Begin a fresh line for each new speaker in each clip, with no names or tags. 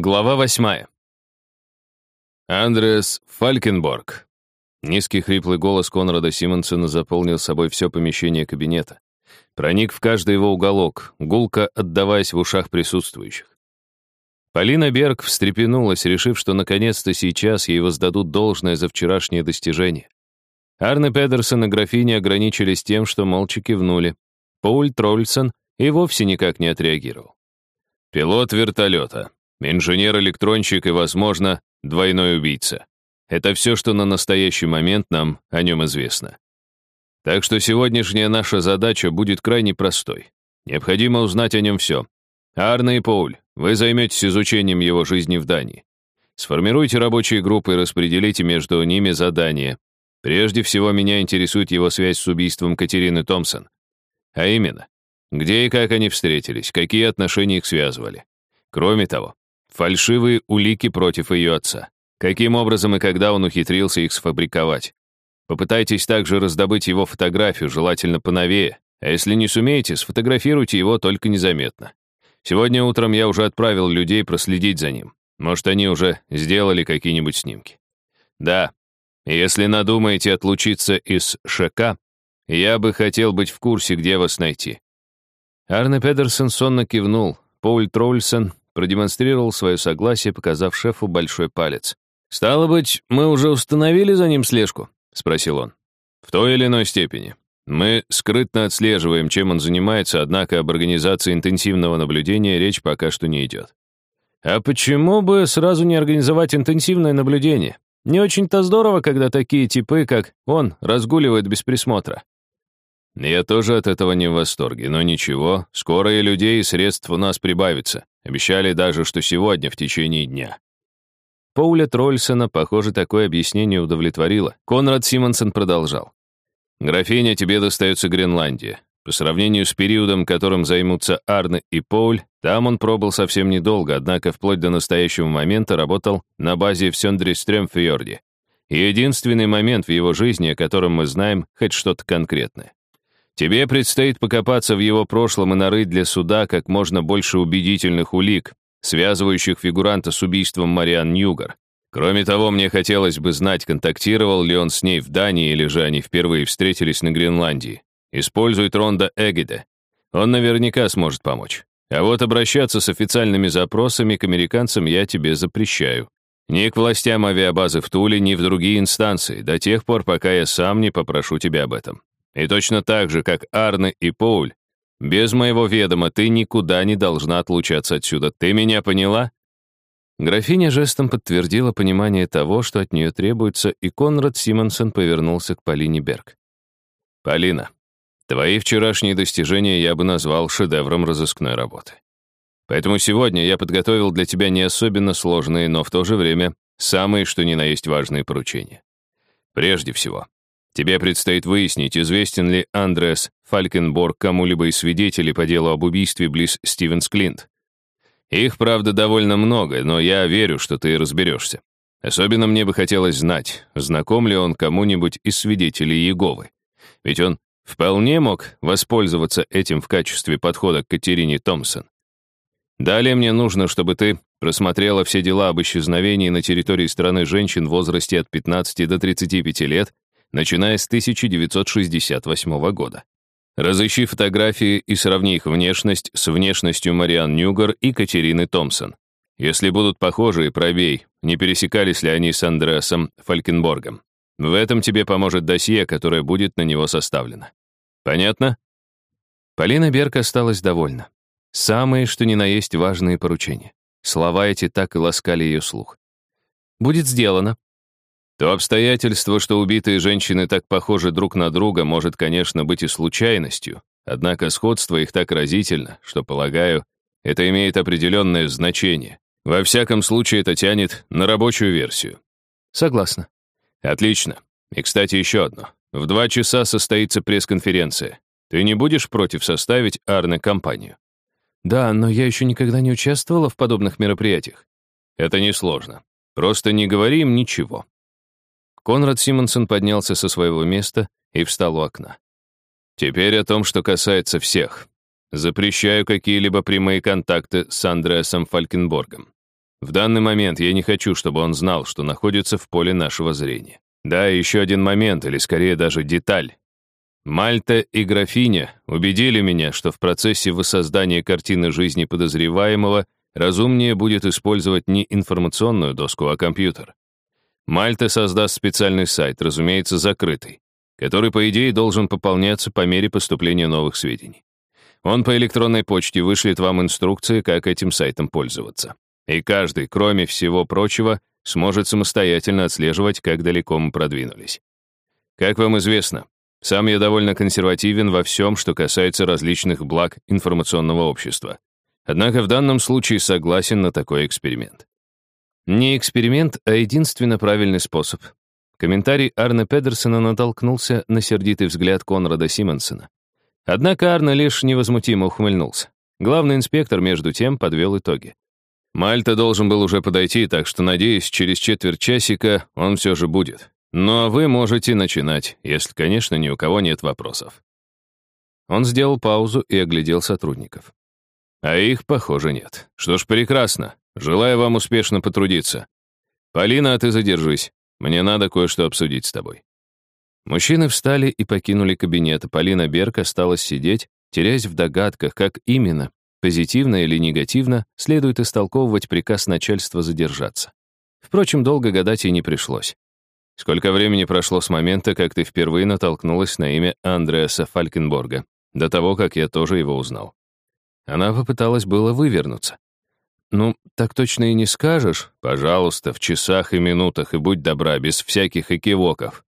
Глава восьмая. Андреас Фалькенборг. Низкий хриплый голос Конрада Симонсона заполнил собой все помещение кабинета. Проник в каждый его уголок, гулко отдаваясь в ушах присутствующих. Полина Берг встрепенулась, решив, что наконец-то сейчас ей воздадут должное за вчерашнее достижение. Арне Педерсон и графиня ограничились тем, что молча кивнули. Пауль Трольсон и вовсе никак не отреагировал. Пилот вертолета, инженер-электронщик и, возможно, двойной убийца. Это все, что на настоящий момент нам о нем известно. Так что сегодняшняя наша задача будет крайне простой. Необходимо узнать о нем все. Арне и Пауль, вы займетесь изучением его жизни в Дании. Сформируйте рабочие группы и распределите между ними задания. Прежде всего, меня интересует его связь с убийством Катерины Томпсон. А именно, где и как они встретились, какие отношения их связывали. Кроме того, фальшивые улики против ее отца. Каким образом и когда он ухитрился их сфабриковать. Попытайтесь также раздобыть его фотографию, желательно поновее, а если не сумеете, сфотографируйте его только незаметно. Сегодня утром я уже отправил людей проследить за ним. Может, они уже сделали какие-нибудь снимки. Да, если надумаете отлучиться из ШК, я бы хотел быть в курсе, где вас найти. Арне Педерсон сонно кивнул. Пауль Трольсон продемонстрировал свое согласие, показав шефу большой палец. «Стало быть, мы уже установили за ним слежку?» — спросил он. «В той или иной степени. Мы скрытно отслеживаем, чем он занимается, однако об организации интенсивного наблюдения речь пока что не идет». «А почему бы сразу не организовать интенсивное наблюдение? Не очень-то здорово, когда такие типы, как он, разгуливают без присмотра». Я тоже от этого не в восторге, но ничего, скоро и людей, и средств у нас прибавится. Обещали даже, что сегодня, в течение дня. Пауля Трольсона, похоже, такое объяснение удовлетворило. Конрад Симонсон продолжал. «Графиня, тебе достается Гренландия. По сравнению с периодом, которым займутся Арне и Поуль, там он пробыл совсем недолго, однако вплоть до настоящего момента работал на базе в Сёндристрёмфьорде. Единственный момент в его жизни, о котором мы знаем хоть что-то конкретное. Тебе предстоит покопаться в его прошлом и нарыть для суда как можно больше убедительных улик, связывающих фигуранта с убийством Мариан Ньюгар. Кроме того, мне хотелось бы знать, контактировал ли он с ней в Дании или же они впервые встретились на Гренландии. Используй Ронда Эгиде. Он наверняка сможет помочь. А вот обращаться с официальными запросами к американцам я тебе запрещаю. Ни к властям авиабазы в Туле, ни в другие инстанции, до тех пор, пока я сам не попрошу тебя об этом. И точно так же, как Арне и Поуль, без моего ведома ты никуда не должна отлучаться отсюда. Ты меня поняла?» Графиня жестом подтвердила понимание того, что от нее требуется, и Конрад Симонсон повернулся к Полине Берг. «Полина, твои вчерашние достижения я бы назвал шедевром разыскной работы. Поэтому сегодня я подготовил для тебя не особенно сложные, но в то же время самые, что ни на есть важные поручения. Прежде всего, Тебе предстоит выяснить, известен ли Андреас Фалькенборг кому-либо из свидетелей по делу об убийстве близ Стивенс Клинт. Их, правда, довольно много, но я верю, что ты разберешься. Особенно мне бы хотелось знать, знаком ли он кому-нибудь из свидетелей Иеговы. Ведь он вполне мог воспользоваться этим в качестве подхода к Катерине Томпсон. Далее мне нужно, чтобы ты просмотрела все дела об исчезновении на территории страны женщин в возрасте от 15 до 35 лет начиная с 1968 года. Разыщи фотографии и сравни их внешность с внешностью Мариан Ньюгар и Катерины Томпсон. Если будут похожи, пробей, не пересекались ли они с Андреасом Фалькенборгом. В этом тебе поможет досье, которое будет на него составлено. Понятно? Полина Берг осталась довольна. Самые, что ни на есть, важные поручения. Слова эти так и ласкали ее слух. «Будет сделано», то обстоятельство, что убитые женщины так похожи друг на друга, может, конечно, быть и случайностью, однако сходство их так разительно, что, полагаю, это имеет определенное значение. Во всяком случае, это тянет на рабочую версию.
Согласна.
Отлично. И, кстати, еще одно. В два часа состоится пресс-конференция. Ты не будешь против составить Арне компанию?
Да, но я еще никогда не участвовала в подобных мероприятиях.
Это несложно. Просто не говори им ничего. Конрад Симонсон поднялся со своего места и встал у окна. Теперь о том, что касается всех. Запрещаю какие-либо прямые контакты с Андреасом Фалькенборгом. В данный момент я не хочу, чтобы он знал, что находится в поле нашего зрения. Да, еще один момент, или скорее даже деталь. Мальта и графиня убедили меня, что в процессе воссоздания картины жизни подозреваемого разумнее будет использовать не информационную доску, а компьютер. Мальта создаст специальный сайт, разумеется, закрытый, который, по идее, должен пополняться по мере поступления новых сведений. Он по электронной почте вышлет вам инструкции, как этим сайтом пользоваться. И каждый, кроме всего прочего, сможет самостоятельно отслеживать, как далеко мы продвинулись. Как вам известно, сам я довольно консервативен во всем, что касается различных благ информационного общества. Однако в данном случае согласен на такой эксперимент. Не эксперимент, а единственно правильный способ. Комментарий Арне Педерсона натолкнулся на сердитый взгляд Конрада Симонсона. Однако Арне лишь невозмутимо ухмыльнулся. Главный инспектор, между тем, подвел итоги. Мальта должен был уже подойти, так что, надеюсь, через четверть часика он все же будет. Ну а вы можете начинать, если, конечно, ни у кого нет вопросов. Он сделал паузу и оглядел сотрудников. А их, похоже, нет. Что ж, прекрасно. Желаю вам успешно потрудиться. Полина, а ты задержись. Мне надо кое-что обсудить с тобой. Мужчины встали и покинули кабинет. Полина Берг осталась сидеть, теряясь в догадках, как именно, позитивно или негативно, следует истолковывать приказ начальства задержаться. Впрочем, долго гадать ей не пришлось. Сколько времени прошло с момента, как ты впервые натолкнулась на имя Андреаса Фалькенборга, до того, как я тоже его узнал? Она попыталась было вывернуться. «Ну, так точно и не скажешь. Пожалуйста, в часах и минутах, и будь добра, без всяких экивоков.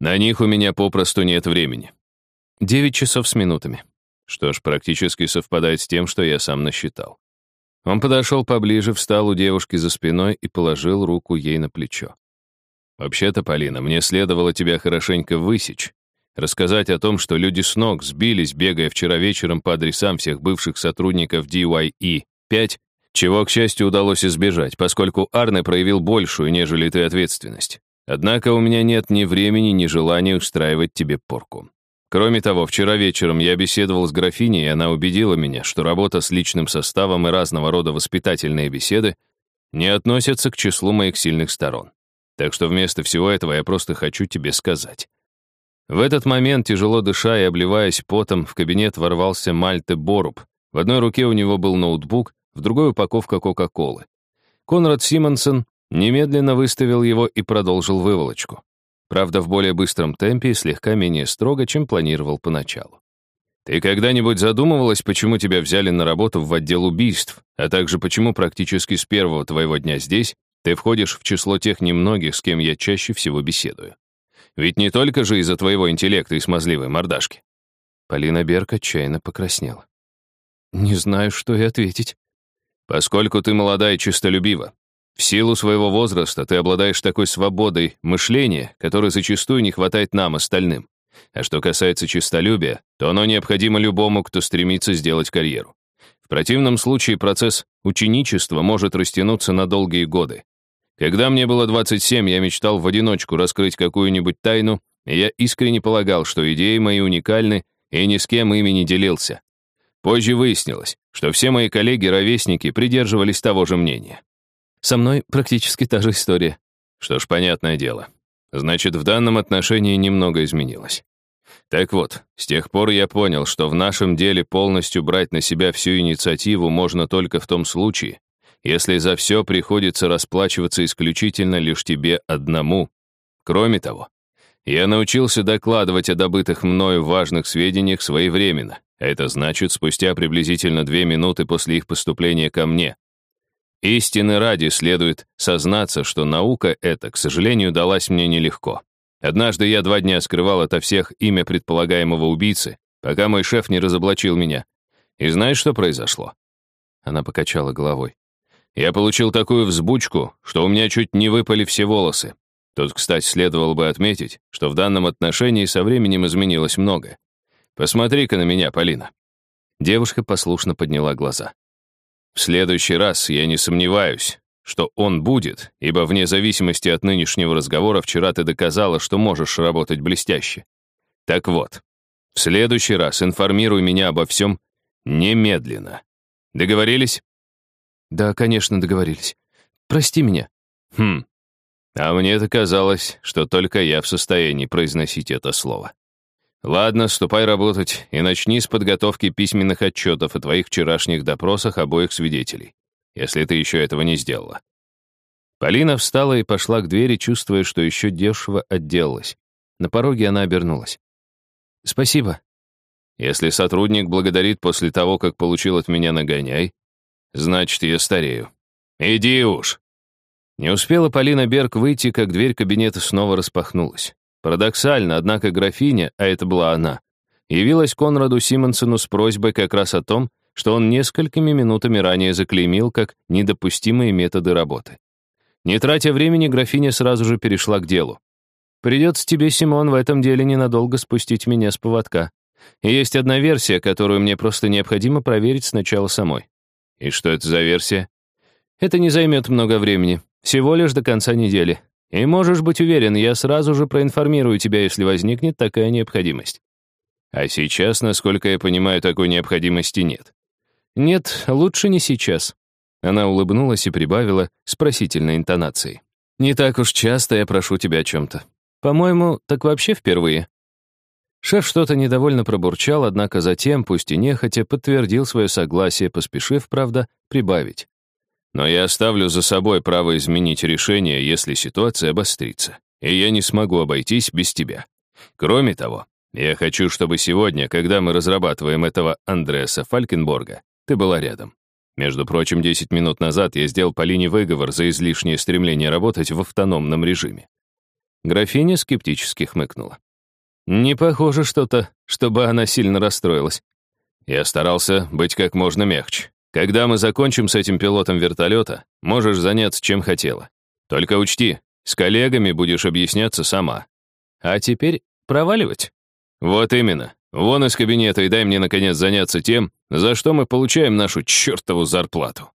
На них у меня попросту нет времени». «Девять часов с минутами». Что ж, практически совпадает с тем, что я сам насчитал. Он подошел поближе, встал у девушки за спиной и положил руку ей на плечо. «Вообще-то, Полина, мне следовало тебя хорошенько высечь, рассказать о том, что люди с ног сбились, бегая вчера вечером по адресам всех бывших сотрудников DYE-5 чего, к счастью, удалось избежать, поскольку Арне проявил большую, нежели ты, ответственность. Однако у меня нет ни времени, ни желания устраивать тебе порку. Кроме того, вчера вечером я беседовал с графиней, и она убедила меня, что работа с личным составом и разного рода воспитательные беседы не относятся к числу моих сильных сторон. Так что вместо всего этого я просто хочу тебе сказать. В этот момент, тяжело дыша и обливаясь потом, в кабинет ворвался Мальте Боруб. В одной руке у него был ноутбук, в другой упаковка Кока-Колы. Конрад Симонсон немедленно выставил его и продолжил выволочку. Правда, в более быстром темпе и слегка менее строго, чем планировал поначалу. «Ты когда-нибудь задумывалась, почему тебя взяли на работу в отдел убийств, а также почему практически с первого твоего дня здесь ты входишь в число тех немногих, с кем я чаще всего беседую? Ведь не только же из-за твоего интеллекта и смазливой мордашки». Полина Берг отчаянно покраснела. «Не знаю, что и ответить. Поскольку ты молода и честолюбива, в силу своего возраста ты обладаешь такой свободой мышления, которой зачастую не хватает нам, остальным. А что касается честолюбия, то оно необходимо любому, кто стремится сделать карьеру. В противном случае процесс ученичества может растянуться на долгие годы. Когда мне было 27, я мечтал в одиночку раскрыть какую-нибудь тайну, и я искренне полагал, что идеи мои уникальны, и ни с кем ими не делился. Позже выяснилось, что все мои коллеги-ровесники придерживались того же мнения. Со мной практически та же история. Что ж, понятное дело. Значит, в данном отношении немного изменилось. Так вот, с тех пор я понял, что в нашем деле полностью брать на себя всю инициативу можно только в том случае, если за все приходится расплачиваться исключительно лишь тебе одному. Кроме того, я научился докладывать о добытых мною важных сведениях своевременно, это значит, спустя приблизительно две минуты после их поступления ко мне. Истины ради следует сознаться, что наука эта, к сожалению, далась мне нелегко. Однажды я два дня скрывал ото всех имя предполагаемого убийцы, пока мой шеф не разоблачил меня. И знаешь, что произошло? Она покачала головой. Я получил такую взбучку, что у меня чуть не выпали все волосы. Тут, кстати, следовало бы отметить, что в данном отношении со временем изменилось многое. Посмотри-ка на меня, Полина». Девушка послушно подняла глаза. «В следующий раз я не сомневаюсь, что он будет, ибо вне зависимости от нынешнего разговора вчера ты доказала, что можешь работать блестяще. Так вот, в следующий раз информируй меня обо всем немедленно. Договорились?»
«Да, конечно, договорились. Прости меня».
Хм. А мне-то казалось, что только я в состоянии произносить это слово. Ладно, ступай работать и начни с подготовки письменных отчетов о твоих вчерашних допросах обоих свидетелей, если ты еще этого не сделала. Полина встала и пошла к двери, чувствуя, что еще дешево отделалась. На пороге она обернулась.
«Спасибо».
«Если сотрудник благодарит после того, как получил от меня нагоняй, значит, я старею. Иди уж». Не успела Полина Берг выйти, как дверь кабинета снова распахнулась. Парадоксально, однако графиня, а это была она, явилась Конраду Симонсону с просьбой как раз о том, что он несколькими минутами ранее заклеймил как недопустимые методы работы. Не тратя времени, графиня сразу же перешла к делу. «Придется тебе, Симон, в этом деле ненадолго спустить меня с поводка. И есть одна версия, которую мне просто необходимо проверить сначала самой». «И что это за версия?»
«Это не займет много времени. Всего лишь до конца недели. И можешь быть уверен, я сразу же проинформирую тебя, если возникнет такая необходимость.
А сейчас, насколько я понимаю, такой необходимости нет.
Нет, лучше не сейчас. Она улыбнулась и прибавила спросительной интонацией. Не так уж часто я прошу тебя о чем-то. По-моему, так вообще впервые. Шеф что-то недовольно пробурчал, однако затем, пусть и нехотя, подтвердил свое согласие, поспешив, правда, прибавить.
Но я оставлю за собой право изменить решение, если ситуация обострится, и я не смогу обойтись без тебя. Кроме того, я хочу, чтобы сегодня, когда мы разрабатываем этого Андреаса Фалькенборга, ты была рядом. Между прочим, 10 минут назад я сделал Полине выговор за излишнее стремление работать в автономном режиме.
Графиня скептически хмыкнула. Не похоже что-то, чтобы она сильно расстроилась.
Я старался быть как можно мягче. Когда мы закончим с этим пилотом вертолета, можешь заняться чем хотела. Только учти, с коллегами будешь объясняться сама.
А теперь проваливать?
Вот именно. Вон из кабинета и дай мне, наконец, заняться тем, за что мы получаем нашу чертову зарплату.